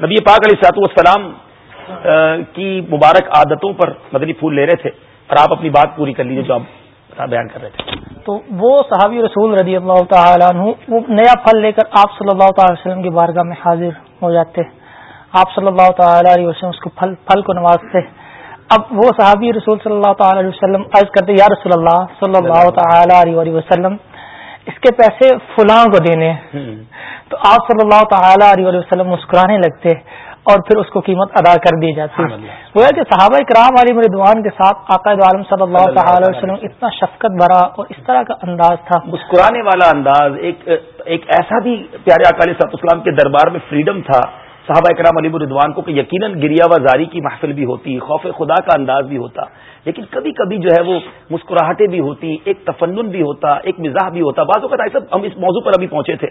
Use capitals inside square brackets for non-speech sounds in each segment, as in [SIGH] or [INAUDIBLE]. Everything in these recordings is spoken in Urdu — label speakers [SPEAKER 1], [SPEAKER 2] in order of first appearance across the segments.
[SPEAKER 1] نبی پاک علیہ سات والسلام کی مبارک عادتوں پر مدنی پھول لے رہے تھے اور آپ اپنی بات پوری کر لیجیے جو آپ بیان کر رہے تھے۔
[SPEAKER 2] تو وہ صحابی رسول رضی اللہ تعالیٰ عنہ وہ نیا پھل لے کر آپ صلی اللہ تعالی وسلم کی بارگاہ میں حاضر ہو جاتے۔ آپ صلی اللہ تعالی علیہ وسلم اس کو پھل پھل کو نوازتے۔ اب وہ صحابی رسول صلی اللہ تعالی علیہ وسلم عرض کرتے یا رسول اللہ صلی اللہ تعالی علیہ وسلم اس کے پیسے فلاں کو دینے۔ تو آپ صلی اللہ تعالی علیہ وسلم مسکرانے لگتے اور پھر اس کو قیمت ادا کر دی جاتی۔ وہ کہ صحابہ کرام علی مردوان کے ساتھ عقائد عالم صلی اللہ تعالی وسلم اتنا شفقت بھرا اور اس طرح کا انداز تھا۔
[SPEAKER 1] مسکرانے والا انداز ایک ایک ایسا بھی پیارے اکالی صاحب اسلام کے دربار میں فریڈم تھا۔ صحابہ اکرام علی مردوان کو کہ یقیناً گریا و زاری کی محفل بھی ہوتی خوف خدا کا انداز بھی ہوتا۔ لیکن کبھی کبھی جو ہے وہ مسکراہٹیں بھی ہوتی، ایک تفنن بھی ہوتا، ایک مزاح بھی ہوتا۔ بعض اوقات ایسا ہم اس موضوع پر ابھی پہنچے تھے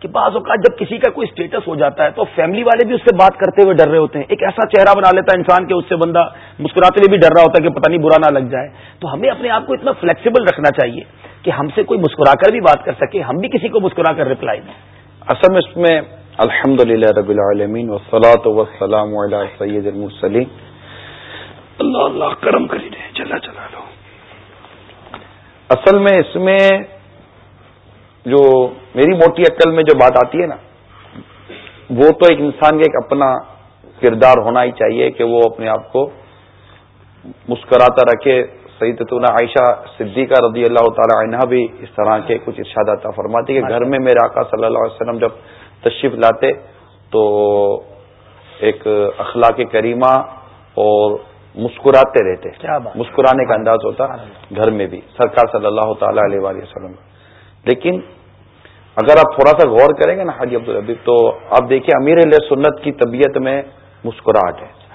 [SPEAKER 1] کہ بعض اوقات جب کسی کا کوئی اسٹیٹس ہو جاتا ہے تو فیملی والے بھی اس سے بات کرتے ہوئے ڈر رہے ہوتے ہیں۔ ایک ایسا چہرہ بنا لیتا ہے انسان کے اس سے بندہ مسکراتے ہوئے بھی ڈر رہا ہوتا ہے کہ پتہ نہیں برا نہ لگ جائے۔ تو ہمیں اپنے آپ کو اتنا فلیکسیبل رکھنا چاہیے کہ ہم سے کوئی مسکرا کر بھی بات کر سکے، ہم بھی کسی کو مسکرا کر ریپلائی دیں۔
[SPEAKER 3] اصل میں اس میں الحمد للہ رب العالمین وسلاۃ وسلام سید المرسلین۔ اللہ اللہ کرم کری دے چلا چلا لو۔ اصل میں اس میں جو میری موٹی عقل میں جو بات آتی ہے نا، وہ تو ایک انسان کا ایک اپنا کردار ہونا ہی چاہیے کہ وہ اپنے آپ کو مسکراتا رکھے۔ سعید عائشہ صدیقہ رضی اللہ تعالی عنہ بھی اس طرح کے کچھ ارشادات فرماتی کہ گھر میں میرے آقا صلی اللہ علیہ وسلم جب تشریف لاتے تو ایک اخلاق کریمہ اور مسکراتے رہتے مسکرانے کا انداز ہوتا گھر میں بھی۔ سرکار صلی اللہ تعالی علیہ وسلم۔ لیکن اگر آپ تھوڑا سا غور کریں گے نا حاجی عبدالحبیب تو آپ دیکھیں امیر علیہ سنت کی طبیعت میں مسکراہٹ ہے۔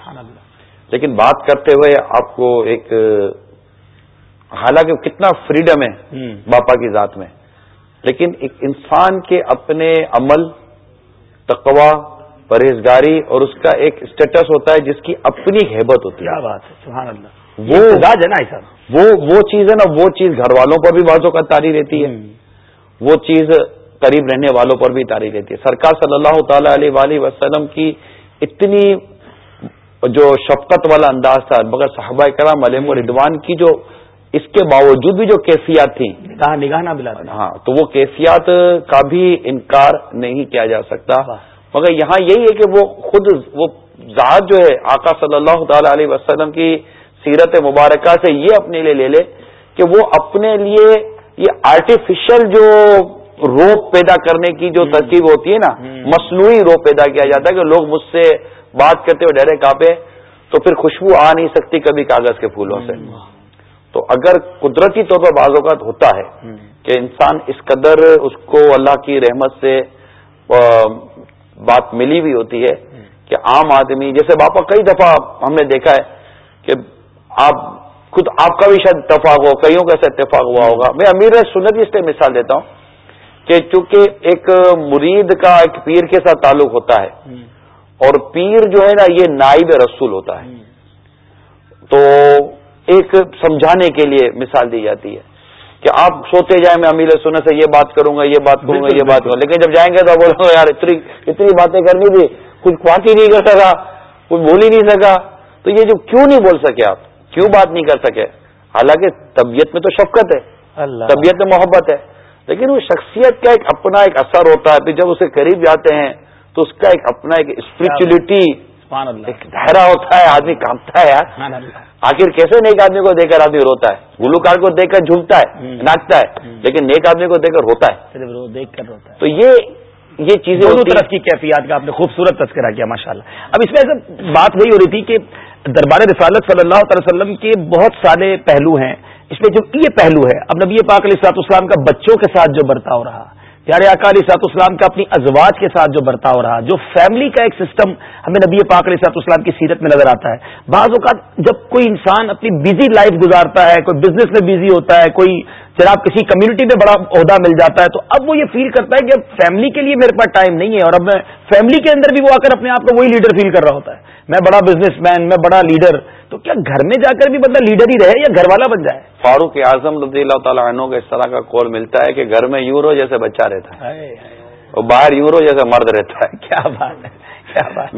[SPEAKER 3] لیکن بات کرتے ہوئے آپ کو ایک حالانکہ کتنا فریڈم ہے باپا کی ذات میں۔ لیکن ایک انسان کے اپنے عمل تقوا پرہیزگاری اور اس کا ایک اسٹیٹس ہوتا ہے جس کی اپنی حیبت ہوتی ہے۔
[SPEAKER 1] سبحان اللہ۔
[SPEAKER 3] وہ وہ چیز ہے نا وہ چیز گھر والوں پر بھی بازو کا تاری رہتی ہے۔ وہ چیز قریب رہنے والوں پر بھی تاری رہتی ہے۔ سرکار صلی اللہ تعالی علیہ وآلہ وسلم کی اتنی جو شفقت والا انداز تھا مگر صحابہ کرام علیہ ردوان کی جو اس کے باوجود بھی جو کیفیات تھیں۔
[SPEAKER 1] نگاہ نہ بلا
[SPEAKER 3] ہاں تو وہ کیفیات کا بھی انکار نہیں کیا جا سکتا۔ مگر یہاں یہی ہے کہ وہ خود وہ ذات جو ہے آقا صلی اللہ تعالی علیہ وسلم کی سیرت مبارکہ سے یہ اپنے لیے لے لے کہ وہ اپنے لیے یہ آرٹیفیشل جو روپ پیدا کرنے کی جو ترکیب ہوتی ہے نا مصنوعی روپ پیدا کیا جاتا ہے کہ لوگ مجھ سے بات کرتے ہوئے ڈرے کاپے تو پھر خوشبو آ نہیں سکتی کبھی کاغذ کے پھولوں سے۔ تو اگر قدرتی طور پر بعض اوقات ہوتا ہے کہ انسان اس قدر اس کو اللہ کی رحمت سے بات ملی بھی ہوتی ہے کہ عام آدمی، جیسے باپا کئی دفعہ ہم نے دیکھا ہے کہ آپ خود آپ کا بھی شاید اتفاق ہو، کئیوں کا ایسا اتفاق ہوا ہوگا۔ میں امیر سنت اس سے مثال دیتا ہوں کہ چونکہ ایک مرید کا ایک پیر کے ساتھ تعلق ہوتا ہے اور پیر جو ہے نا، یہ نائب رسول ہوتا ہے۔ تو ایک سمجھانے کے لیے مثال دی جاتی ہے۔ کہ آپ سوتے جائیں میں امیر سنت سے یہ بات کروں گا یہ بات کروں گا یہ بات کروں گا۔ لیکن جب جائیں گے تو بولوں گا یار اتنی اتنی باتیں کرنی تھی کچھ بات ہی نہیں کر سکا کچھ بول ہی نہیں سکا۔ تو یہ جو کیوں نہیں بول سکے آپ؟ کیوں بات نہیں کر سکے؟ حالانکہ طبیعت میں تو شفقت ہے طبیعت میں محبت ہے۔ لیکن وہ شخصیت کا ایک اپنا ایک اثر ہوتا ہے۔ پھر جب اسے قریب جاتے ہیں تو اس کا ایک اپنا ایک اسپرچولیٹی ایک دہرا ہوتا ہے آدمی کانپتا ہے یار. آخر کیسے نیک آدمی کو دیکھ کر آدمی روتا ہے؟ گلوکار کو دیکھ کر جھومتا ہے ناچتا ہے لیکن نیک آدمی کو دیکھ کر روتا ہے۔
[SPEAKER 1] دیکھ کر روتا ہے.
[SPEAKER 3] تو یہ یہ چیزیں
[SPEAKER 1] دونوں طرف کی کیفیات کا آپ نے خوبصورت تذکرہ کیا ماشاء اللہ اب اس میں بات وہی ہو رہی تھی کہ دربار رسالت صلی اللہ تعالی وسلم کے بہت سارے پہلو ہیں۔ اس میں جو یہ پہلو ہے اب نبی پاک علیہ سات اسلام کا بچوں کے ساتھ جو برتاؤ رہا پیارے علیہ سات اسلام کا اپنی ازواج کے ساتھ جو برتاؤ رہا، جو فیملی کا ایک سسٹم ہمیں نبی پاک علیہ سات اسلام کی سیرت میں نظر آتا ہے۔ بعض اوقات جب کوئی انسان اپنی بزی لائف گزارتا ہے، کوئی بزنس میں بزی ہوتا ہے، کوئی جناب کسی کمیونٹی میں بڑا عہدہ مل جاتا ہے، تو اب وہ یہ فیل کرتا ہے کہ اب فیملی کے لیے میرے پاس ٹائم نہیں ہے اور اب میں فیملی کے اندر بھی وہ آ کر اپنے آپ کو وہی لیڈر فیل کر رہا ہوتا ہے۔ میں بڑا بزنس مین میں بڑا لیڈر تو کیا گھر میں جا کر بھی بندہ لیڈر ہی رہے یا گھر والا بن جائے؟
[SPEAKER 3] فاروق اعظم رضی اللہ تعالیٰ عنہ کا اس طرح کا کال ملتا ہے کہ گھر میں یورو جیسے بچہ رہتا ہے اور باہر یورو جیسے مرد رہتا ہے۔
[SPEAKER 1] کیا بات ہے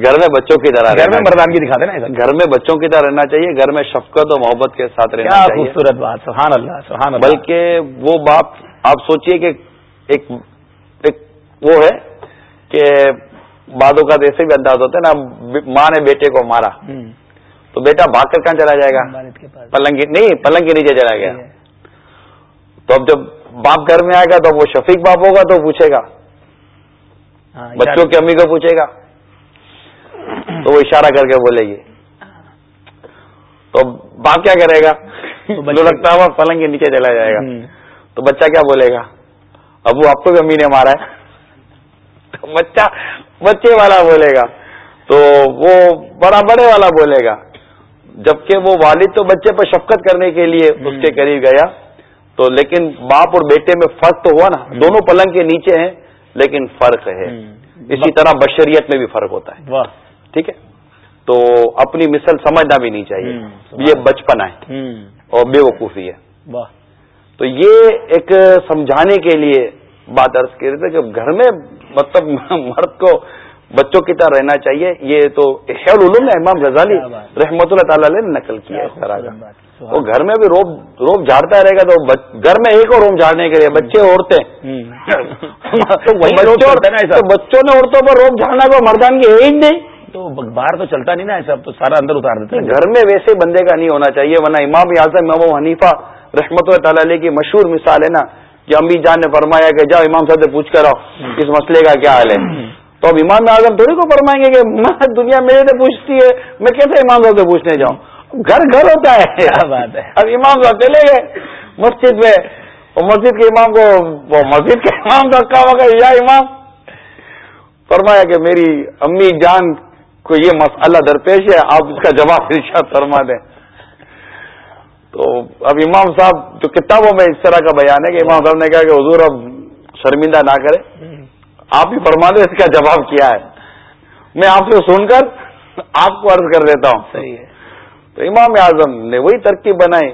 [SPEAKER 3] گھر میں بچوں کی طرح
[SPEAKER 1] گھر میں مردانگی دکھاتے نا
[SPEAKER 3] گھر میں بچوں کی طرح رہنا چاہیے گھر میں شفقت اور محبت کے ساتھ رہنا چاہیے۔
[SPEAKER 1] خوبصورت بات سبحان اللہ سبحان اللہ۔
[SPEAKER 3] بلکہ وہ باپ آپ سوچئے کہ ایک ایک وہ ہے کہ بعدوں کا ایسے بھی انداز ہوتا ہے نا ماں نے بیٹے کو مارا۔ تو بیٹا بھاگ کر کہاں چلا جائے گا؟ پلنگ نہیں پلنگ کے نیچے چلا گیا۔ تو اب جب باپ گھر میں آئے گا تو وہ شفیق باپ ہوگا تو پوچھے گا۔ ہاں، بچوں کی امی کو پوچھے گا۔ تو وہ اشارہ کر کے بولے گی۔ تو باپ کیا کرے گا؟ لگتا ہوا پلنگ کے نیچے چلا جائے گا۔ تو بچہ کیا بولے گا؟ ابو آپ کو بھی امی نے مارا ہے۔ بچہ بچے والا بولے گا۔ تو وہ بڑا بڑے والا بولے گا۔ جبکہ وہ والد تو بچے پر شفقت کرنے کے لیے اس کے قریب گیا تو لیکن باپ اور بیٹے میں فرق تو ہوا نا۔ دونوں پلنگ کے نیچے ہیں لیکن فرق ہے۔ اسی طرح بشریت میں بھی فرق ہوتا ہے۔ ٹھیک ہے؟ تو اپنی مثل سمجھنا بھی نہیں چاہیے۔ یہ بچپن ہے۔ اور بے وقوفی ہے تو یہ ایک سمجھانے کے لیے بات ارض کر رہے تھے کہ گھر میں مطلب مرد کو بچوں کی طرح رہنا چاہیے۔ یہ تو خیر علوم ہے امام غزالی رحمت اللہ تعالی نے نقل کیا اس طرح کا۔ وہ گھر میں بھی روب روب جھاڑتا رہے گا تو گھر میں ایک اور روم جھاڑنے کے لیے بچے عورتیں۔ بچوں نے عورتوں پر روب جھاڑنا کو مردان کی ایج نہیں۔
[SPEAKER 1] تو باہر تو چلتا نہیں نا ایسا تو سارا اندر اتار دیتے
[SPEAKER 3] گھر میں ویسے بندے کا نہیں ہونا چاہیے ورنہ امام اعظم امام حنیفہ رحمت اللہ تعالی کی مشہور مثال ہے نا کہ امی جان نے فرمایا کہ جاؤ امام صاحب سے پوچھ کر آؤ اس مسئلے کا کیا حال ہے؟ تو اب امام اعظم تھوڑی کو فرمائیں گے کہ دنیا میرے سے پوچھتی ہے میں کیسے امام صاحب سے پوچھنے جاؤں؟ گھر گھر ہوتا ہے۔ بات ہے؟ اب امام صاحب چلے گئے مسجد میں۔ مسجد کے امام کو وہ مسجد کے امام کا کہا ہوگا یا امام۔ فرمایا کہ میری امی جان کو یہ مسئلہ درپیش ہے آپ اس کا جواب [LAUGHS] ارشاد فرما دیں۔ تو اب امام صاحب جو کتابوں میں اس طرح کا بیان ہے کہ امام صاحب نے کہا کہ حضور اب شرمندہ نہ کرے۔ آپ ہی فرما دیں اس کا جواب کیا ہے۔ میں آپ سے سن کر آپ کو عرض کر دیتا ہوں۔ صحیح ہے۔ تو امام اعظم نے وہی ترکیب بنائی۔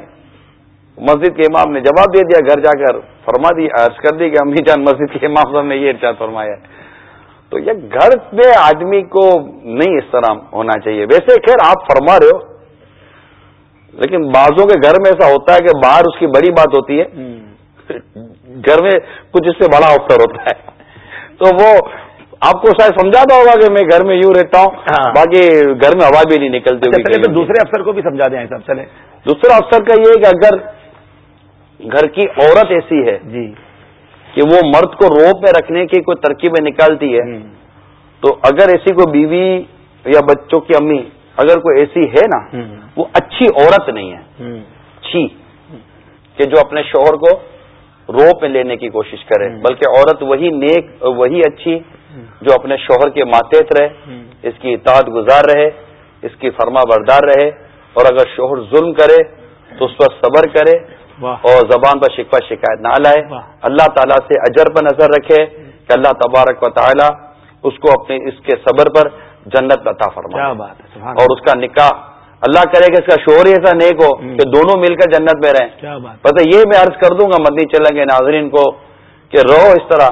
[SPEAKER 3] مسجد کے امام نے جواب دے دیا گھر جا کر فرما دی عرض کر دی کہ امی جان مسجد کے امام صاحب نے یہ ارشاد فرمایا تو یہ گھر میں آدمی کو نہیں اس طرح ہونا چاہیے۔ ویسے خیر آپ فرما رہے ہو لیکن بعضوں کے گھر میں ایسا ہوتا ہے کہ باہر اس کی بڑی بات ہوتی ہے۔ گھر میں کچھ اس سے بڑا افسر ہوتا ہے۔ تو وہ آپ کو شاید سمجھاتا ہوگا کہ میں گھر میں یوں رہتا ہوں ہاں۔ باقی گھر میں ہوا بھی نہیں نکلتی
[SPEAKER 1] اچھا، تو دوسرے افسر کو بھی سمجھا دیں سب چلے
[SPEAKER 3] دوسرا افسر کا یہ کہ اگر گھر کی عورت ایسی ہے جی۔ کہ وہ مرد کو روپ میں رکھنے کی کوئی ترکیبیں نکالتی ہے تو اگر ایسی کوئی بیوی یا بچوں کی امی اگر کوئی ایسی ہے نا وہ اچھی عورت نہیں ہے۔ اچھی کہ جو اپنے شوہر کو روپ میں لینے کی کوشش کرے بلکہ عورت وہی نیک وہی اچھی جو اپنے شوہر کے ماتحت رہے اس کی اطاعت گزار رہے اس کی فرما بردار رہے۔ اور اگر شوہر ظلم کرے تو اس پر صبر کرے اور زبان پر شکوہ شکایت نہ لائے۔ اللہ تعالیٰ سے اجر پر نظر رکھے کہ اللہ تبارک و تعالیٰ اس کو اپنے اس کے صبر پر جنت عطا فرما اور اس کا نکاح اللہ کرے کہ اس کا شوہر ہی ایسا نیک ہو کہ دونوں مل کر جنت میں رہیں۔ پتہ یہ میں عرض کر دوں گا مدنی چلیں گے ناظرین کو کہ رہو اس طرح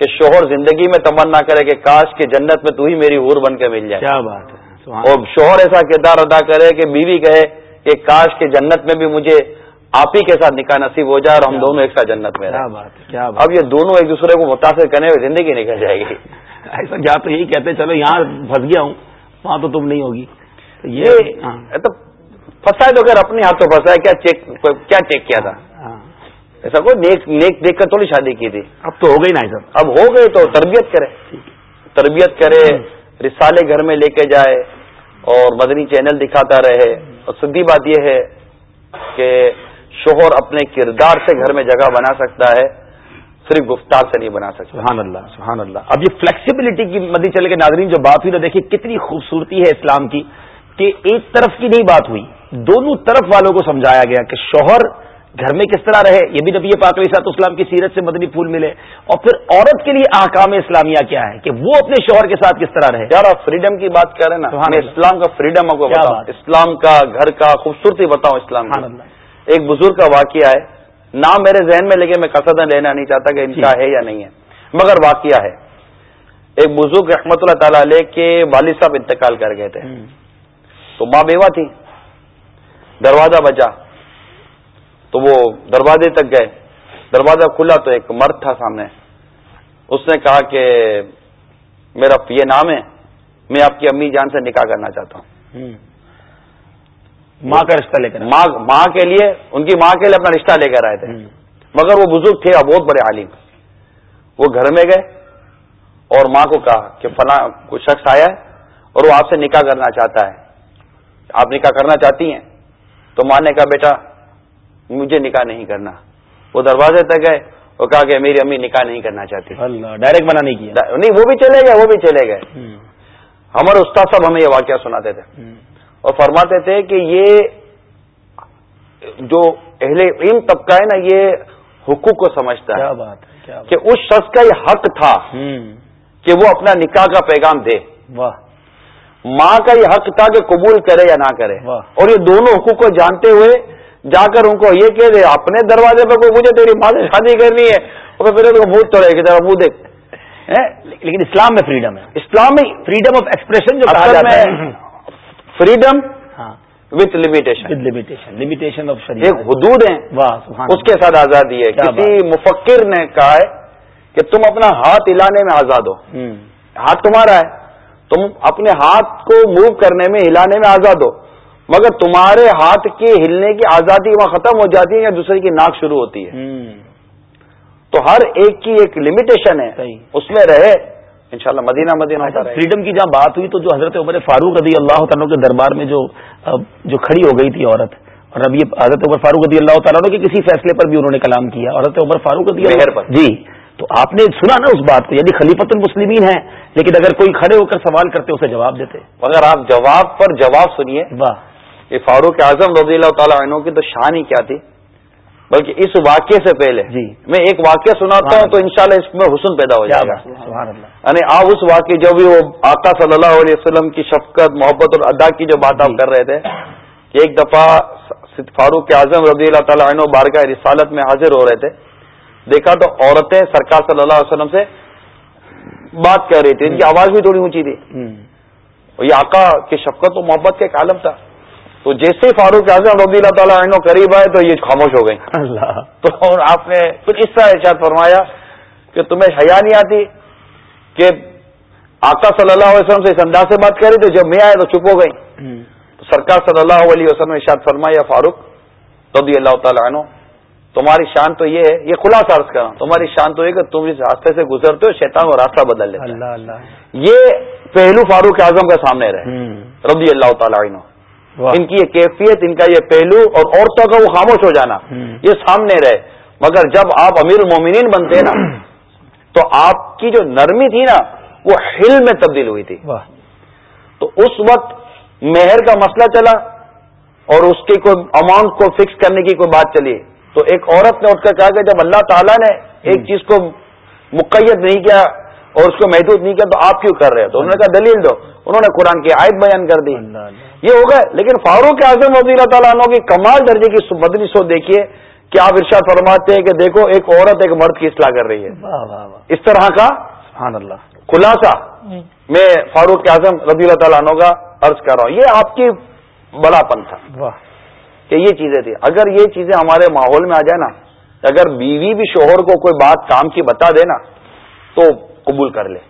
[SPEAKER 3] کہ شوہر زندگی میں تمنا کرے کہ کاش کے جنت میں تو ہی میری ہور بن کے مل جائے۔ کیا بات ہے۔ اور شوہر ایسا کردار ادا کرے کہ بیوی کہے کہ کاش کے جنت میں بھی مجھے آپ ہی کے ساتھ نکاح نصیب ہو جائے اور ہم دونوں ایک ساتھ جنت میں اب یہ دونوں ایک دوسرے کو متاثر کرنے میں زندگی نکل جائے گی۔
[SPEAKER 1] ایسا کیا تو یہی کہتے چلو یہاں پھنس گیا ہوں وہاں تو تم نہیں ہوگی۔ یہ
[SPEAKER 3] ہاں۔ تو پھنسا ہے تو اگر اپنے ہاتھوں پھنسا ہے کیا چیک کیا چیک کیا تھا؟ ایسا کوئی نیک نیک دیکھ کر تھوڑی شادی کی تھی۔
[SPEAKER 1] اب تو ہو گئی نا سر
[SPEAKER 3] اب ہو گئی تو تربیت کرے۔ تربیت کرے رسالے گھر میں لے کے جائے اور مدنی چینل دکھاتا رہے۔ اور سدھی بات یہ ہے کہ شوہر اپنے کردار سے گھر میں جگہ بنا سکتا ہے صرف گفتار سے نہیں بنا سکتا۔
[SPEAKER 1] سبحان اللہ سبحان اللہ۔ اب یہ فلیکسیبلٹی کی مدی چلے کے ناظرین جو بات ہوئی نا دیکھیے کتنی خوبصورتی ہے اسلام کی۔ کہ ایک طرف کی نہیں بات ہوئی دونوں طرف والوں کو سمجھایا گیا کہ شوہر گھر میں کس طرح رہے یہ بھی نبی پاک علیہ صاحب اسلام کی سیرت سے مدنی پھول ملے اور پھر عورت کے لیے احکام اسلامیہ کیا ہے کہ وہ اپنے شوہر کے ساتھ کس طرح رہے؟
[SPEAKER 3] یار آپ فریڈم کی بات کر رہے ہیں نا اسلام کا فریڈم کو اسلام کا گھر کا خوبصورتی بتاؤں اسلام ایک بزرگ کا واقعہ ہے نام میرے ذہن میں لیکن میں قصد لینا نہیں چاہتا کہ ان کا جی۔ ہے یا نہیں ہے۔ مگر واقعہ ہے ایک بزرگ رحمت اللہ تعالی علیہ کے والد صاحب انتقال کر گئے تھے۔ تو ماں بیوہ تھی۔ دروازہ بچا۔ تو وہ دروازے تک گئے۔ دروازہ کھلا تو ایک مرد تھا سامنے۔ اس نے کہا کہ میرا یہ نام ہے۔ میں آپ کی امی جان سے نکاح کرنا چاہتا ہوں۔
[SPEAKER 1] ماں کا رشتہ لے کر۔
[SPEAKER 3] ماں کے لیے ان کی ماں کے لیے اپنا رشتہ لے کر آئے تھے۔ مگر وہ بزرگ تھے بہت بڑے عالم۔ وہ گھر میں گئے اور ماں کو کہا کہ فلاں کوئی شخص آیا ہے اور وہ آپ سے نکاح کرنا چاہتا ہے۔ آپ نکاح کرنا چاہتی ہیں تو ماں نے کہا بیٹا مجھے نکاح نہیں کرنا۔ وہ دروازے تک گئے وہ کہا کہ میری امی نکاح نہیں کرنا چاہتی۔
[SPEAKER 1] ڈائریکٹ منع نہیں کیا۔
[SPEAKER 3] نہیں وہ بھی چلے گئے وہ بھی چلے گئے۔ ہمارے استاد صاحب ہمیں یہ واقعہ سناتے تھے۔ اور فرماتے تھے کہ یہ جو اہل علم طبقہ ہے نا یہ حقوق کو سمجھتا ہے۔ بات کہ اس شخص کا یہ حق تھا کہ وہ اپنا نکاح کا پیغام دے۔ ماں کا یہ حق تھا کہ قبول کرے یا نہ کرے۔ اور یہ دونوں حقوق کو جانتے ہوئے جا کر ان کو یہ کہہ دے اپنے دروازے پہ کوئی مجھے تیری ماں سے شادی کرنی ہے؟ اور پھر بھوت تو رہے کہ منہ دیکھ۔
[SPEAKER 1] لیکن اسلام میں فریڈم ہے۔
[SPEAKER 3] اسلام میں
[SPEAKER 1] فریڈم آف ایکسپریشن جو کہا جاتا ہے۔
[SPEAKER 3] Freedom with limitation
[SPEAKER 1] limitation limitation of
[SPEAKER 3] ایک حدود ہیں۔ اس کے ساتھ آزادی ہے۔ کسی مفکر نے کہا ہے کہ تم اپنا ہاتھ ہلانے میں آزاد ہو۔ ہاتھ تمہارا ہے۔ تم اپنے ہاتھ کو موو کرنے میں ہلانے میں آزاد ہو۔ مگر تمہارے ہاتھ کے ہلنے کی آزادی وہاں ختم ہو جاتی ہے یا دوسرے کی ناک شروع ہوتی ہے۔ تو ہر ایک کی ایک لمیٹیشن ہے۔ اس میں رہے۔ انشاءاللہ مدینہ مدینہ۔
[SPEAKER 1] فریڈم کی جہاں بات ہوئی تو جو حضرت عمر فاروق رضی اللہ تعالیٰ کے دربار میں جو جو کھڑی ہو گئی تھی عورت اور اب یہ حضرت عمر فاروق رضی اللہ تعالیٰ کے کسی فیصلے پر بھی انہوں نے کلام کیا۔ حضرت عمر فاروق رضی اللہ پر۔ جی۔ تو آپ نے سنا نا اس بات کو یعنی خلیفت المسلمین ہیں لیکن اگر کوئی کھڑے ہو کر سوال کرتے اسے جواب دیتے
[SPEAKER 3] اگر آپ جواب پر جواب سنیے۔ واہ۔ یہ فاروق اعظم رضی اللہ تعالیٰ عنہ کی تو شان ہی کیا تھی؟ بلکہ اس واقعے سے پہلے۔ جی۔ میں ایک واقعہ سناتا ہوں تو انشاءاللہ اس میں حسن پیدا ہو جائے گا۔ یعنی آپ اس واقعے جو بھی وہ آقا صلی اللہ علیہ وسلم کی شفقت محبت اور ادا کی جو بات آپ جی۔ کر رہے تھے کہ ایک دفعہ فاروق اعظم رضی اللہ تعالیٰ عنہ بارگاہ رسالت میں حاضر ہو رہے تھے۔ دیکھا تو عورتیں سرکار صلی اللہ علیہ وسلم سے بات کر رہی تھی ان کی آواز بھی تھوڑی اونچی تھی۔ یہ آقا کی شفقت و محبت کا ایک عالم تھا۔ تو جیسے فاروق اعظم رضی اللہ تعالیٰ عنہ قریب آئے تو یہ خاموش ہو گئی اللہ۔ تو آپ نے پھر اس طرح ارشاد فرمایا کہ تمہیں حیا نہیں آتی کہ آقا صلی اللہ علیہ وسلم سے اس انداز سے بات کری تو جب میں آئے تو چپ ہو گئی تو سرکار صلی اللہ علیہ وسلم نے ارشاد فرمایا فاروق رضی اللہ تعالیٰ عنہ تمہاری شان تو یہ ہے یہ کھلا عرض کرا تمہاری شان تو یہ کہ تم اس راستے سے گزرتے ہو شیطان کو راستہ بدل لیتے یہ پہلو فاروق اعظم کا سامنے رہے۔ رضی اللہ تعالیٰ عنہ۔ ان کی یہ کیفیت ان کا یہ پہلو اور عورتوں کا وہ خاموش ہو جانا یہ سامنے رہے۔ مگر جب آپ امیر المومنین بنتے نا تو آپ کی جو نرمی تھی نا وہ ہل میں تبدیل ہوئی تھی۔ تو اس وقت مہر کا مسئلہ چلا اور اس کے کوئی اماؤنٹ کو فکس کرنے کی کوئی بات چلی۔ تو ایک عورت نے اٹھ کر کہا کہ جب اللہ تعالیٰ نے ایک چیز کو مقید نہیں کیا اور اس کو محدود نہیں کیا تو آپ کیوں کر رہے تو انہوں نے کہا دلیل دو۔ انہوں نے قرآن کی آیت بیان کر دی۔ یہ ہو گئے۔ لیکن فاروق اعظم رضی اللہ تعالیٰ عنہ کی کمال درجے کی مدنی سو دیکھیے کہ آپ ارشاد فرماتے ہیں کہ دیکھو ایک عورت ایک مرد کی اصلاح کر رہی ہے۔ اس طرح کا سبحان اللہ۔ خلاصہ میں فاروق اعظم رضی اللہ تعالیٰ عنہ کا عرض کر رہا ہوں۔ یہ آپ کی بڑا پن تھا کہ یہ چیزیں تھی اگر یہ چیزیں ہمارے ماحول میں آ جائے نا اگر بیوی بھی شوہر کو کوئی بات کام کی بتا دے نا تو قبول کر لے۔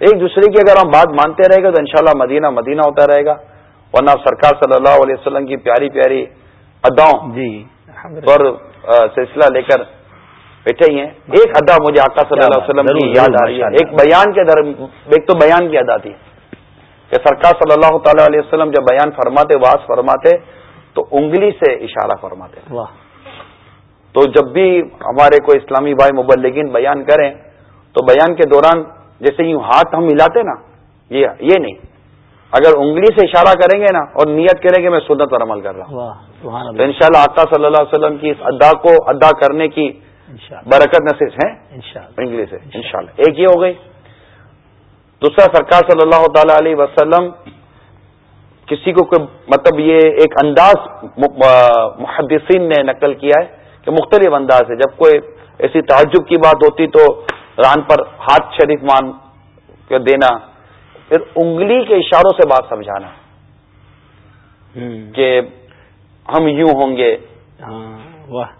[SPEAKER 3] ایک دوسرے کی اگر ہم بات مانتے رہے گا تو انشاءاللہ مدینہ مدینہ ہوتا رہے گا۔ ورنہ سرکار صلی اللہ علیہ وسلم کی پیاری پیاری اداؤں جی پر سلسلہ لے کر بیٹھے ہی ہیں۔ ایک ادا مجھے آقا صلی اللہ علیہ وسلم کی یاد آ رہی ہے۔ ایک بیان کے در ایک تو بیان کی ادا تھی کہ سرکار صلی اللہ تعالی علیہ وسلم جب بیان فرماتے واس فرماتے تو انگلی سے اشارہ فرماتے تو جب بھی ہمارے کوئی اسلامی بھائی مبلگین بیان کریں تو بیان کے دوران جیسے یوں ہاتھ ہم ملاتے نا یہ نہیں۔ اگر انگلی سے اشارہ کریں گے نا اور نیت کریں گے میں سنت پر عمل کر رہا ہوں۔ تو ان شاء اللہ۔ آتا صلی اللہ علیہ وسلم کی اس ادا کو ادا کرنے کی برکت نصیب ہے۔ انگلی سے انشاءاللہ۔ ایک یہ ہو گئی۔ دوسرا سرکار صلی اللہ تعالی علیہ وسلم کسی کو کوئی مطلب یہ ایک انداز محدثین نے نقل کیا ہے کہ مختلف انداز ہے۔ جب کوئی ایسی تعجب کی بات ہوتی تو ران پر ہاتھ شریف مان دینا۔ پھر انگلی کے اشاروں سے بات سمجھانا۔ کہ ہم یوں ہوں گے۔ ہاں،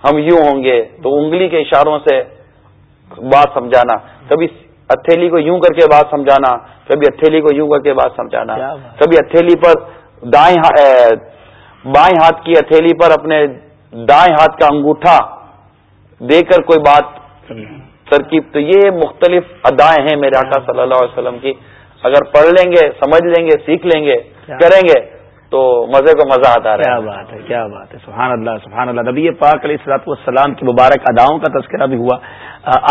[SPEAKER 3] ہم یوں ہوں گے۔ تو انگلی کے اشاروں سے بات سمجھانا۔ کبھی ہتھیلی کو یوں کر کے بات سمجھانا کبھی ہتھیلی کو یوں کر کے بات سمجھانا کبھی ہتھیلی پر دائیں بائیں ہاتھ کی ہتھیلی پر اپنے دائیں ہاتھ کا انگوٹھا دے کر کوئی بات ترکیب تو یہ مختلف ادائیں ہیں میرے آقا صلی اللہ علیہ وسلم کی۔ اگر پڑھ لیں گے سمجھ لیں گے سیکھ لیں گے کریں گے تو مزے کو مزہ آتا
[SPEAKER 1] رہا کیا بات ہے کیا بات ہے سبحان اللہ سبحان اللہ۔ نبی پاک علیہ السلاط والسلام کی مبارک اداؤں کا تذکرہ بھی ہوا۔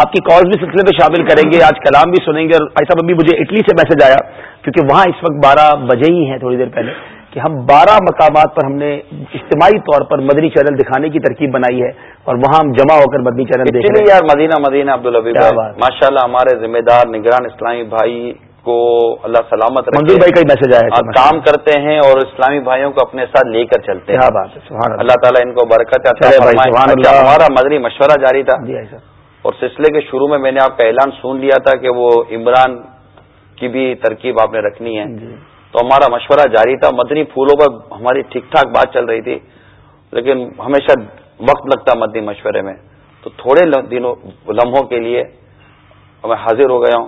[SPEAKER 1] آپ کی کالز بھی سلسلے میں شامل کریں گے۔ آج کلام بھی سنیں گے اور ایسا ابھی مجھے اٹلی سے میسج آیا کیونکہ وہاں اس وقت بارہ بجے ہی ہیں تھوڑی دیر پہلے کہ ہم بارہ مقامات پر ہم نے اجتماعی طور پر مدنی چینل دکھانے کی ترکیب بنائی ہے اور وہاں ہم جمع ہو کر مدنی چینل
[SPEAKER 3] دیکھ رہے ہیں۔ یار مدینہ مدینہ عبد ماشاء اللہ ہمارے ذمہ دار نگران اسلامی بھائی کو اللہ سلامت
[SPEAKER 1] منظور بھائی کا میسج آیا
[SPEAKER 3] آپ کام کرتے ہیں اور اسلامی بھائیوں کو اپنے ساتھ لے کر چلتے ہیں۔ اللہ۔ تعالیٰ ان کو برکت اچھا، ہمارا مدنی مشورہ جاری تھا۔ جی، اور سلسلے کے شروع میں میں نے آپ کا اعلان سن لیا تھا کہ وہ عمران کی بھی ترکیب آپ نے رکھنی ہے۔ جی۔ تو ہمارا مشورہ جاری تھا۔ مدنی پھولوں پر ہماری ٹھیک ٹھاک بات چل رہی تھی لیکن ہمیشہ وقت لگتا مدنی مشورے میں۔ تو تھوڑے دنوں لمحوں کے لیے میں حاضر ہو گیا ہوں۔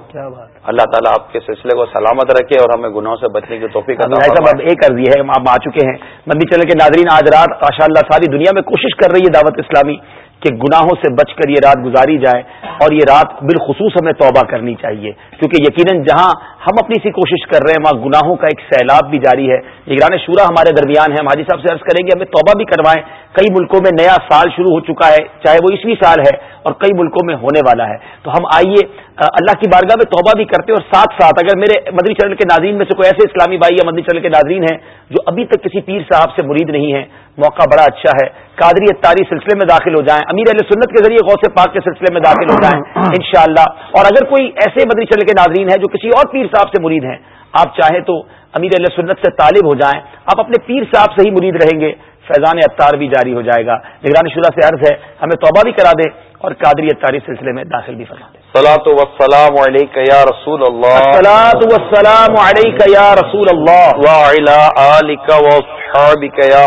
[SPEAKER 3] اللہ تعالیٰ آپ کے سلسلے کو سلامت رکھے اور ہمیں گناہوں سے بچنے کی توفیق
[SPEAKER 1] صاحب ایک عرضی ہے آپ آ چکے ہیں۔ مندی چلے کے ناظرین آج رات ماشاء اللہ ساری دنیا میں کوشش کر رہی ہے دعوت اسلامی کہ گناہوں سے بچ کر یہ رات گزاری جائے اور یہ رات بالخصوص ہمیں توبہ کرنی چاہیے۔ کیونکہ یقیناً جہاں ہم اپنی سی کوشش کر رہے ہیں وہاں گناہوں کا ایک سیلاب بھی جاری ہے۔ نگران شورا ہمارے درمیان ہے ہم حاجی صاحب سے عرض کریں گے ہمیں توبہ بھی کروائیں۔ کئی ملکوں میں نیا سال شروع ہو چکا ہے، چاہے وہ اسوی سال ہے اور کئی ملکوں میں ہونے والا ہے۔ تو ہم آئیے اللہ کی بارگاہ میں توبہ بھی کرتے ہیں اور ساتھ ساتھ اگر میرے مدری چرن کے ناظرین میں سے کوئی ایسے اسلامی بھائی یا مدری چرن کے ناظرین ہیں جو ابھی تک کسی پیر صاحب سے مرید نہیں ہے موقع بڑا اچھا ہے۔ قادری اتاری سلسلے میں داخل ہو جائیں، امیر علیہ سنت کے ذریعے غوث پاک کے سلسلے میں داخل ہو جائیں، انشاءاللہ۔ اور اگر کوئی ایسے مدری چل کے ناظرین ہیں جو کسی اور پیر صاحب سے مرید ہیں، آپ چاہیں تو امیر علیہ سنت سے طالب ہو جائیں، آپ اپنے پیر صاحب سے ہی مرید رہیں گے۔ فیضان اتار بھی جاری ہو جائے گا۔ نگرانی شدہ سے عرض ہے ہمیں توبہ بھی کرا دیں اور قادری اتاری سلسلے میں داخل بھی فرما دیں
[SPEAKER 3] سلاۃ وسلام علیک یا رسول اللہ۔
[SPEAKER 1] سلاۃ وسلام علیک یا رسول اللہ۔
[SPEAKER 3] وعلى آلك وصحابك يا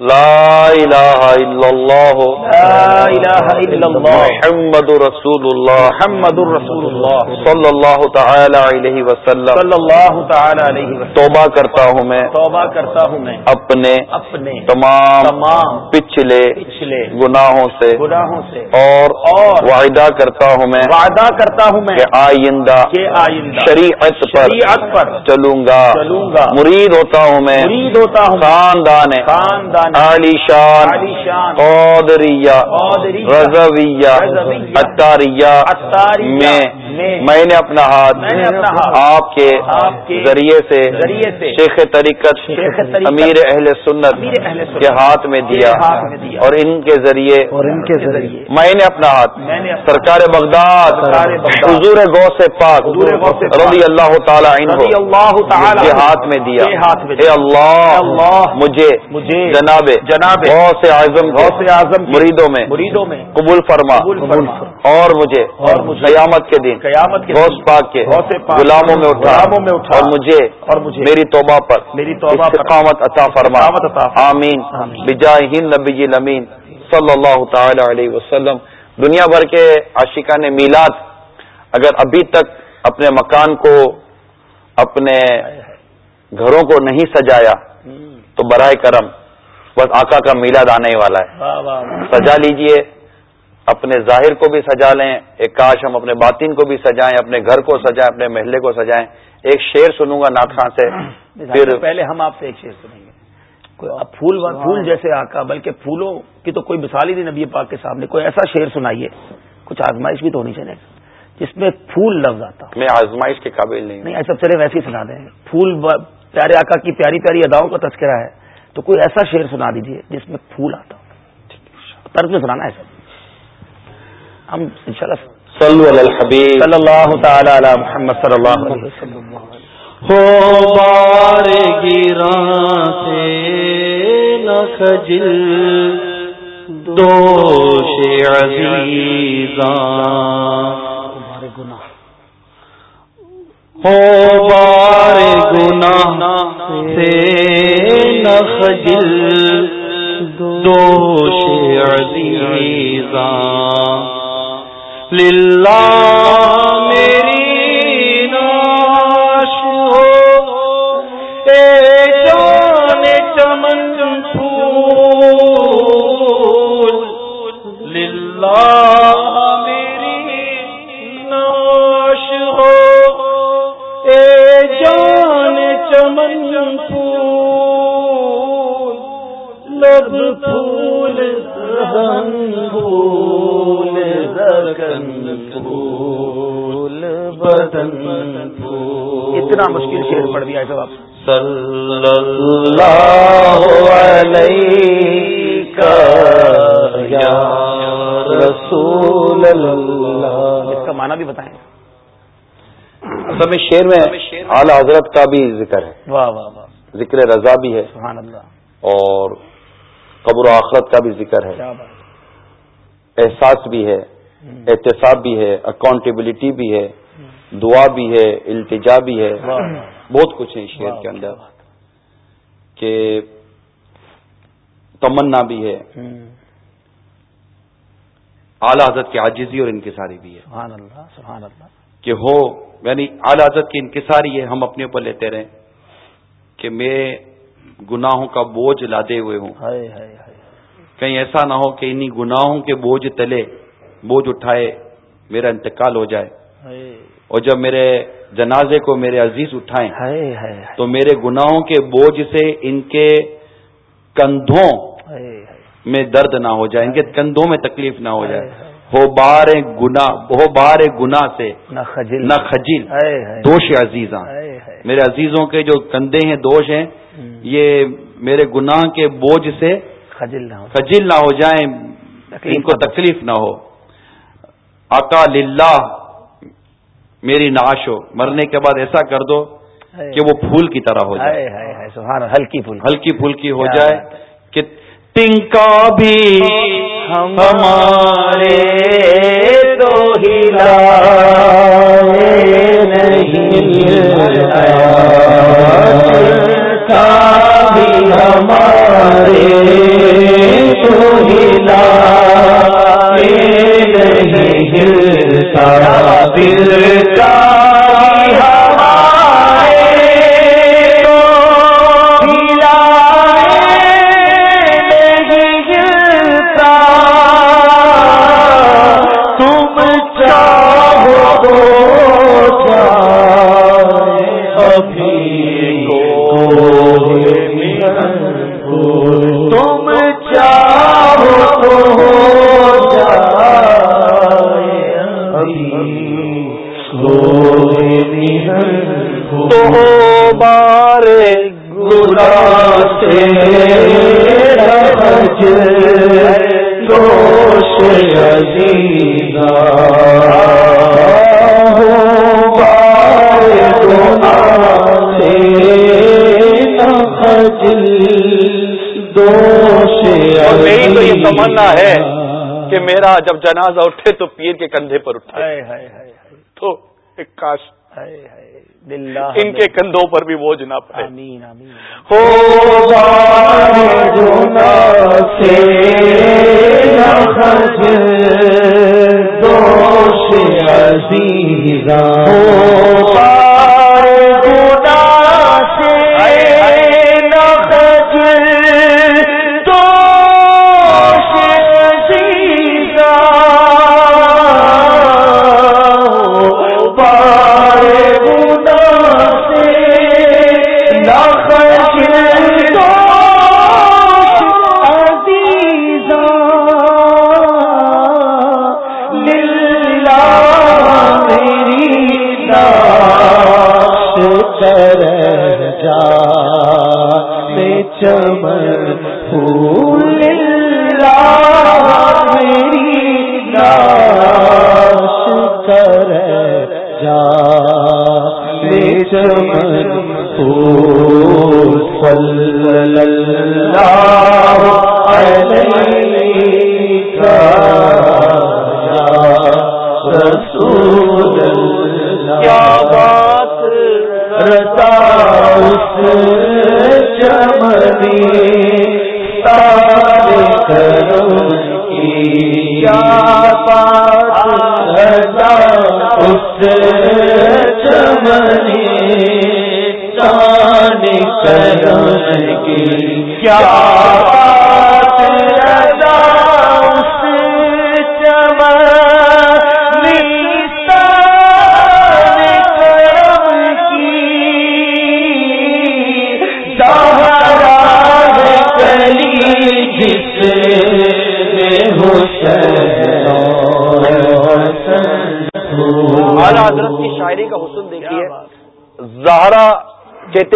[SPEAKER 3] لا الہ الا اللہ
[SPEAKER 1] لا الہ الا اللہ
[SPEAKER 3] محمد رسول اللہ
[SPEAKER 1] محمد رسول اللہ
[SPEAKER 3] صلی اللہ تعالی علیہ وسلم.
[SPEAKER 1] صلی اللہ تعالی علیہ وسلم.
[SPEAKER 3] توبہ کرتا ہوں میں.
[SPEAKER 1] توبہ کرتا ہوں میں.
[SPEAKER 3] اپنے
[SPEAKER 1] اپنے.
[SPEAKER 3] تمام
[SPEAKER 1] تمام.
[SPEAKER 3] پچھلے
[SPEAKER 1] پچھلے
[SPEAKER 3] گناہوں سے
[SPEAKER 1] گناہوں سے
[SPEAKER 3] اور
[SPEAKER 1] اور
[SPEAKER 3] وعدہ کرتا ہوں میں
[SPEAKER 1] وعدہ کرتا ہوں میں
[SPEAKER 3] کہ آئندہ
[SPEAKER 1] کہ آئندہ
[SPEAKER 3] شریعت پر
[SPEAKER 1] شریعت پر
[SPEAKER 3] چلوں گا
[SPEAKER 1] چلوں گا
[SPEAKER 3] مرید ہوتا ہوں میں
[SPEAKER 1] مرید ہوتا ہوں
[SPEAKER 3] خاندان
[SPEAKER 1] خاندان
[SPEAKER 3] علی شان قودریہ رضویہ اتاریہ میں میں نے اپنا ہاتھ آپ کے ذریعے سے شیخ طریقت امیر اہل سنت کے ہاتھ میں دیا اور ان کے ذریعے میں نے اپنا ہاتھ سرکار بغداد حضور غو سے پاک رضی اللہ تعالی کے ہاتھ میں دیا اے اللہ مجھے جناب
[SPEAKER 1] جناب
[SPEAKER 3] غوث اعظم
[SPEAKER 1] اعظم
[SPEAKER 3] مریدوں میں
[SPEAKER 1] مریدوں میں
[SPEAKER 3] قبول فرما اور مجھے قیامت کے دن
[SPEAKER 1] قیامت کے
[SPEAKER 3] غوث پاک کے غلاموں میں اٹھا
[SPEAKER 1] میں اٹھا
[SPEAKER 3] اور مجھے
[SPEAKER 1] اور مجھے
[SPEAKER 3] میری توبہ پر
[SPEAKER 1] میری توبہ
[SPEAKER 3] استقامت عطا فرما۔ آمین۔ بجائے ہند نبی الامین صلی اللہ تعالی علیہ وسلم۔ دنیا بھر کے عاشقان میلاد اگر ابھی تک اپنے مکان کو اپنے گھروں کو نہیں سجایا تو برائے کرم بس آقا کا میلاد آنے والا ہے۔ سجا لیجیے۔ اپنے ظاہر کو بھی سجا لیں ایک کاش ہم اپنے باطن کو بھی سجائیں اپنے گھر کو سجائیں اپنے محلے کو سجائیں۔ ایک شعر سنوں گا نات خان سے
[SPEAKER 1] پھر پہلے ہم آپ سے ایک شعر سنیں گے۔ پھول پھول جیسے آقا بلکہ پھولوں کی تو کوئی مثال ہی نہیں نبی پاک کے سامنے۔ کوئی ایسا شعر سنائیے کچھ آزمائش بھی تو ہونی چاہیے۔ جس میں پھول لفظ آتا
[SPEAKER 3] میں آزمائش کے قابل نہیں
[SPEAKER 1] نہیں ایسا چلے ویسے ہی سنا دیں۔ پھول پیارے آقا کی پیاری پیاری اداؤں کا تذکرہ ہے۔ تو کوئی ایسا شعر سنا دیجیے جس میں پھول آتا ہو۔ طرز میں سنانا ایسا ہم
[SPEAKER 3] صلی
[SPEAKER 1] اللہ تعالی علی محمد صلی اللہ علیہ وسلم.
[SPEAKER 4] ہو بار گرا سے نخجل
[SPEAKER 5] دوش عزیزاں. ہو بار گنا سے نخجل دوش عزیزاں. للہ میری ناش ہو۔ اے جان چمن پھول للہ چمن پھول لب پھول۔ پھول رکن پھول بدن پھول۔
[SPEAKER 1] اتنا مشکل شعر پڑھ دیا ہے سب آپ۔
[SPEAKER 5] صلی اللہ علیہ یا رسول اللہ۔
[SPEAKER 1] اس کا معنی بھی بتائیں۔
[SPEAKER 5] اصل میں شعر میں اعلی حضرت کا بھی ذکر ہے۔
[SPEAKER 1] واہ واہ واہ۔
[SPEAKER 5] ذکر رضا بھی ہے۔
[SPEAKER 1] سبحان اللہ۔
[SPEAKER 5] اور قبر و آخرت کا بھی ذکر ہے۔ احساس بھی ہے احتساب بھی ہے اکاؤنٹیبلٹی بھی ہے دعا بھی ہے التجا بھی ہے۔ بہت کچھ ہے شعر کے اندر۔ کہ تمنا بھی ہے۔ اعلی حضرت کی عاجزی اور انکساری بھی ہے۔
[SPEAKER 1] سبحان اللہ سبحان اللہ۔
[SPEAKER 5] کہ ہو یعنی اعلی حضرت کی انکساری ہے ہم اپنے اوپر لیتے رہیں۔ کہ میں گناہوں کا بوجھ لادے ہوئے ہوں۔
[SPEAKER 1] ہائے ہائے ہائے۔
[SPEAKER 5] کہیں ایسا نہ ہو کہ انہی گناہوں کے بوجھ تلے بوجھ اٹھائے میرا انتقال ہو جائے۔
[SPEAKER 1] ہائے۔
[SPEAKER 5] اور جب میرے جنازے کو میرے عزیز اٹھائیں
[SPEAKER 1] ہائے ہائے
[SPEAKER 5] تو میرے گناہوں کے بوجھ سے ان کے کندھوں میں درد نہ ہو جائے ان کے کندھوں میں تکلیف نہ ہو جائے۔ ہو بار گنا ہو بار گنا سے
[SPEAKER 1] نہ خجل۔
[SPEAKER 5] نہ خجل۔ دوش عزیزاں۔ میرے عزیزوں کے جو کندھے ہیں دوش ہیں یہ میرے گناہ کے بوجھ سے
[SPEAKER 1] خجل نہ ہو
[SPEAKER 5] خجل نہ ہو جائیں ان کو
[SPEAKER 1] ہو۔
[SPEAKER 5] تکلیف نہ ہو۔ آقا للہ میری ناش ہو۔ مرنے کے بعد ایسا کر دو کہ وہ پھول کی طرح ہو جائے۔
[SPEAKER 1] ہلکی پھول۔
[SPEAKER 5] ہلکی پھلکی ہو
[SPEAKER 1] کیا
[SPEAKER 5] جائے۔ کہ تنکا بھی ہمارے تو ہلا بھی ہمارے
[SPEAKER 3] تمنا ہے کہ میرا جب جنازہ اٹھے تو پیر کے کندھے پر اٹھے تو ایک کاش ان کے کندھوں پر بھی بوجھ نہ پڑے
[SPEAKER 1] آمین آمین
[SPEAKER 3] ہو
[SPEAKER 5] دوش عزیزا چمن
[SPEAKER 3] چم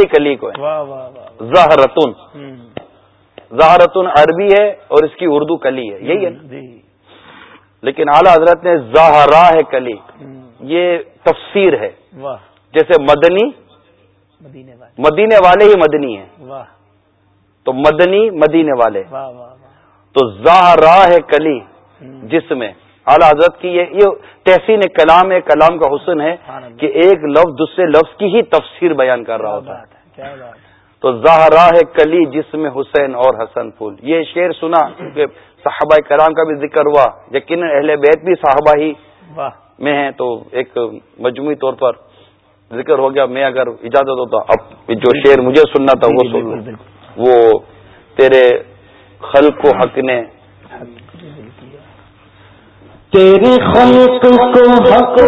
[SPEAKER 3] کہتے کلی کو زہرتن زہرتن عربی ہے اور اس کی اردو کلی ہے۔ یہی ہے جی۔ لیکن اعلیٰ حضرت نے زہرا ہے کلی۔ یہ تفسیر ہے۔ جیسے مدنی مدینے والے۔ ہی مدنی ہیں۔ تو مدنی مدینے والے۔ تو زہرا ہے کلی جس میں اعلیٰ حضرت کی یہ تحسین کلام ہے کلام کا حسن ہے کہ ایک لفظ دوسرے لفظ کی ہی تفسیر بیان کر رہا ہوتا ہے۔ تو زہرا ہے کلی جس میں حسین اور حسن پھول۔ یہ شعر سنا کہ صحابہ کرام کا بھی ذکر ہوا۔ یقین اہل بیت بھی صحابہ ہی میں ہیں تو ایک مجموعی طور پر ذکر ہو گیا۔ میں اگر اجازت ہوتا اب جو شعر مجھے سننا تھا وہ سن وہ تیرے خلق و حق نے
[SPEAKER 5] تیرے خلق کو حق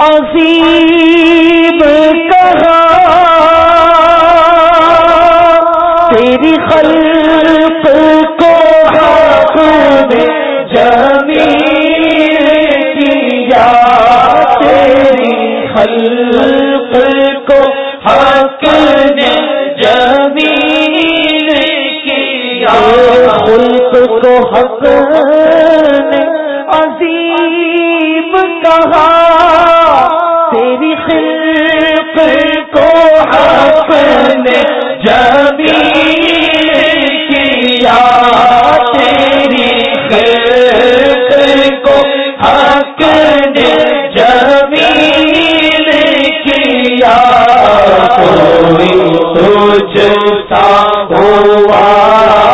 [SPEAKER 5] عظیم کہا۔ تیری خلق کو حق جمیل کیا۔ تیری خلق کو حق نے جمیل کیا۔ خلق کو حق عظیم کہا، تیری خلق کو حق نے جبی کیا، تیری خلق کو حق نے جبی کیا۔ کوئی تجھ سا ہوا۔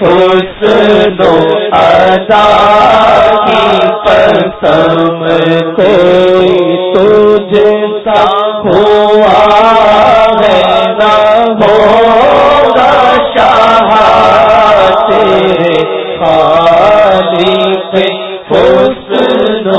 [SPEAKER 5] حسن و ادا کی پسم کوئی حسن و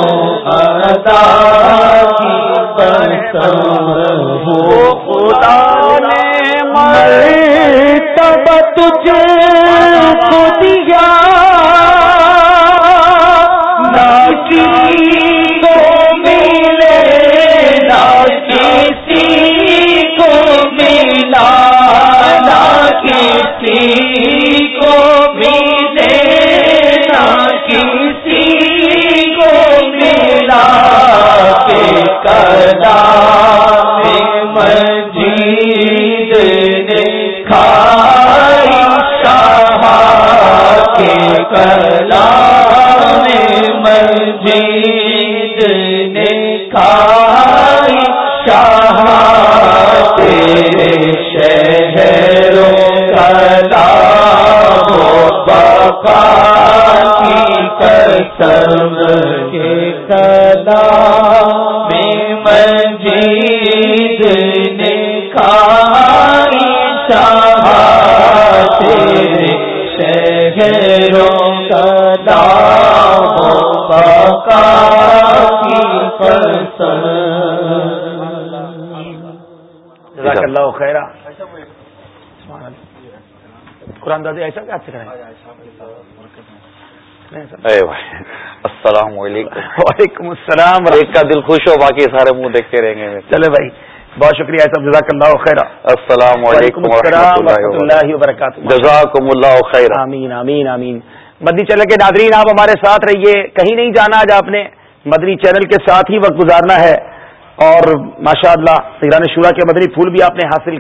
[SPEAKER 5] بقا کی قسم کے کلا میں مجید نے کھائی تیرے شہروں کلا کی قسم
[SPEAKER 1] جزاک اللہ خیرہ قرآن دادی ایسا کیا سے کریں
[SPEAKER 3] السلام علیکم۔
[SPEAKER 1] وعلیکم السلام۔
[SPEAKER 3] ایک کا دل خوش ہو باقی سارے منہ دیکھتے رہیں گے۔
[SPEAKER 1] چلے بھائی بہت شکریہ صاحب جزاک اللہ خیرہ۔
[SPEAKER 3] السلام علیکم
[SPEAKER 1] السلام ورحمۃ اللہ وبرکاتہ۔
[SPEAKER 3] جزاکم اللہ خیر
[SPEAKER 1] آمین آمین آمین۔ مدنی چینل کے ناظرین آپ ہمارے ساتھ رہیے۔ کہیں نہیں جانا آج آپ نے۔ مدنی چینل کے ساتھ ہی وقت گزارنا ہے۔ اور ماشاء اللہ شورا کے مدنی پھول بھی آپ نے حاصل